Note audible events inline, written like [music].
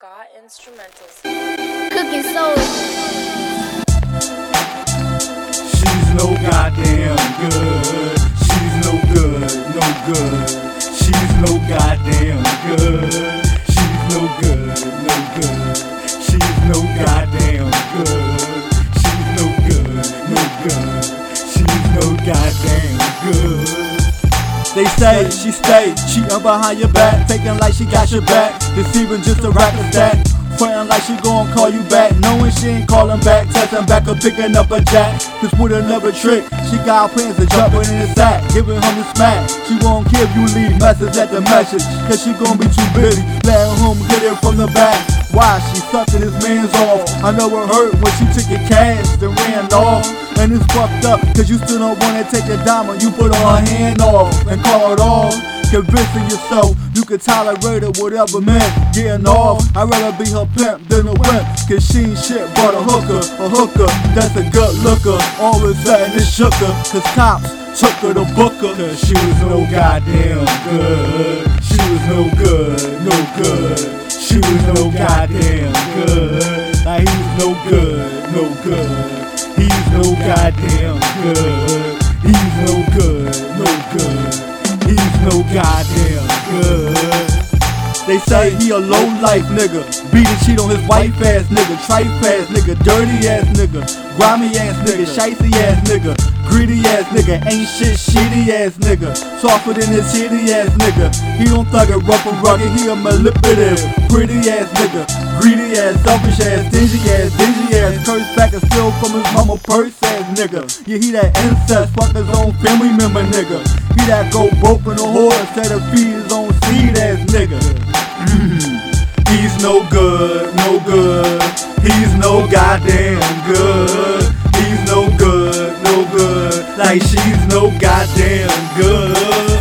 Got instrumentals. Cooking soda. She's no goddamn good. She's no good, no good. She's no goddamn good. She's no good, no good. She's no goddamn good. She's no good, no good. She's no goddamn good. They say she stay cheating behind your back, faking like she got your back, deceiving just to rack a stack. Frontin' like she gon' call you back, knowing she ain't callin' back, texting back or picking up a jack. Cause with another trick, she got plans to jumpin' in the sack, giving him the smack. She won't care if you leave message at the message, cause she gon' be too busy, letting him get it from the back. Why she sucking his man's off? I know it hurt when she took your cash and ran off. And it's fucked up, cause you still don't wanna take the diamond you put on her hand off and call it off. Convincing yourself you can tolerate it, whatever man getting off. I'd rather be her pimp than a wimp, cause she ain't shit but a hooker, a hooker that's a good looker. Always letting it shook her, cause cops took her to book her. Cause she was no goddamn good. She was no good, no good. She was no goddamn good. Like he was no good, no good. He's no goddamn good. He's no good, no good. He's no goddamn good. They say he a low life nigga. Beat and cheat on his wife ass nigga. Tripe ass nigga. Dirty ass nigga. Grimy ass nigga. Shicey ass nigga. Greedy ass nigga. Ain't shit shitty ass nigga. Softer than his hitty ass nigga. He don't thug it rough and rugged. He a manipulative. Pretty ass nigga. Greedy ass, selfish ass, dingy ass, dingy ass. Curse back and steal from his mama purse ass nigga. Yeah, he that incest. Fuck his own family member nigga. He that go broke in the whore instead of feed his own seed ass nigga. [laughs] He's no good, no good. He's no goddamn good. She's no goddamn good.